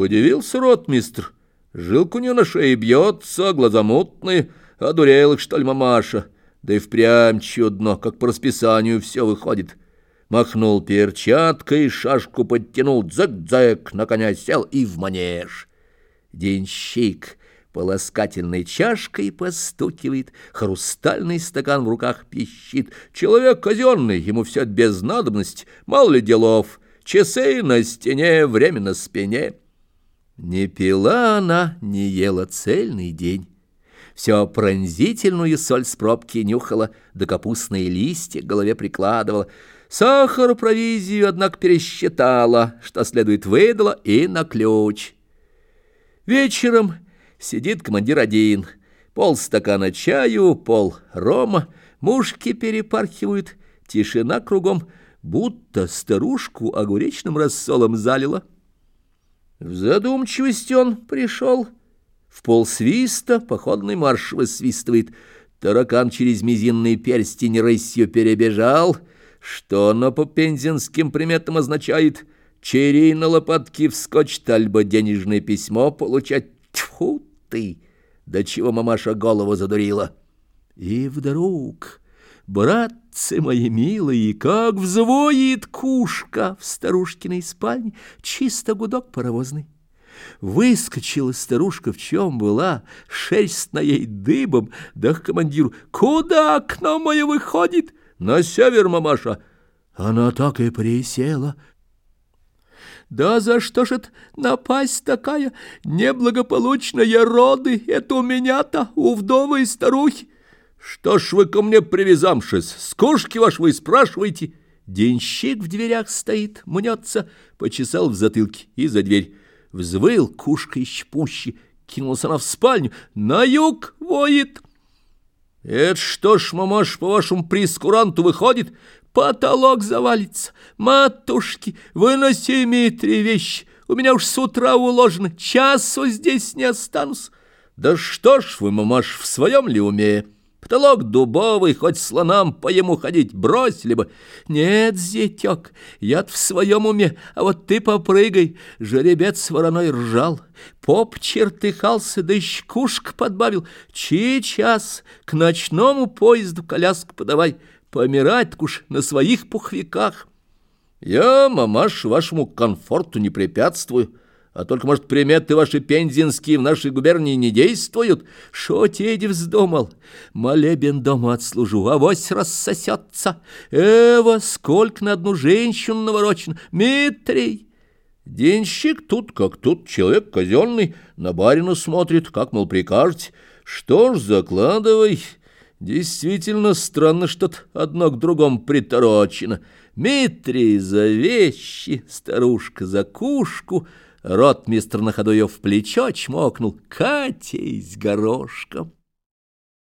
Подивился ротмистр. Жилка у нее на шее бьется, глаза мутные. Одурела, что ли, мамаша? Да и впрямь чудно, как по расписанию все выходит. Махнул перчаткой, шашку подтянул, дзэк-дзэк, на коня сел и в манеж. Денщик полоскательной чашкой постукивает, хрустальный стакан в руках пищит. Человек казенный, ему все без надобности, мало ли делов, часы на стене, время на спине. Не пила она, не ела цельный день. Все пронзительную соль с пробки нюхала, да капустные листья к голове прикладывала. Сахар провизию, однако, пересчитала, что следует выдала и на ключ. Вечером сидит командир один. Пол стакана чаю, пол рома, мушки перепархивают, тишина кругом, будто старушку огуречным рассолом залила. В задумчивости он пришел. В полсвиста походный марш высвистывает. Таракан через мизинный перстень рысью перебежал. Что оно по пензенским приметам означает? Черей на лопатки вскочит, альбо денежное письмо получать. Тьфу ты! До чего мамаша голову задурила? И вдруг... Братцы мои милые, как взвоит кушка в старушкиной спальне, чисто гудок паровозный. Выскочила старушка, в чем была, шерсть на ей дыбом, да к командиру. «Куда окно мое выходит?» «На север, мамаша!» Она так и присела. «Да за что ж это напасть такая? Неблагополучная роды, это у меня-то, у вдовы и старухи!» «Что ж вы ко мне привязамшись? Скушки ваш вы спрашиваете?» Денщик в дверях стоит, мнется, почесал в затылке и за дверь. Взвыл кушка еще кинулся она в спальню. «На юг воет!» «Это что ж, мамаш, по вашему прескуранту выходит? Потолок завалится! Матушки, выноси мне три вещи! У меня уж с утра уложено, часу здесь не останусь!» «Да что ж вы, мамаш, в своем ли уме?» Потолок дубовый, хоть слонам по ему ходить бросили бы. Нет, зятек, я в своем уме, а вот ты попрыгай. Жеребец вороной ржал, поп чертыхался, да еще кушка подбавил. Сейчас к ночному поезду коляску подавай, помирать уж на своих пуховиках. Я, мамаш, вашему комфорту не препятствую. А только, может, приметы ваши пензенские в нашей губернии не действуют? Шо теди вздумал? Молебен дома отслужу, авось рассосется. Эва, сколько на одну женщину наворочен? Митрий! Денщик тут как тут, человек казенный, на барина смотрит, как, мол, прикажете. Что ж, закладывай. Действительно странно что-то одно к другому приторочено. Митрий за вещи, старушка за кушку — Ротмистр на ходу ее в плечо чмокнул. «Катись горошком!»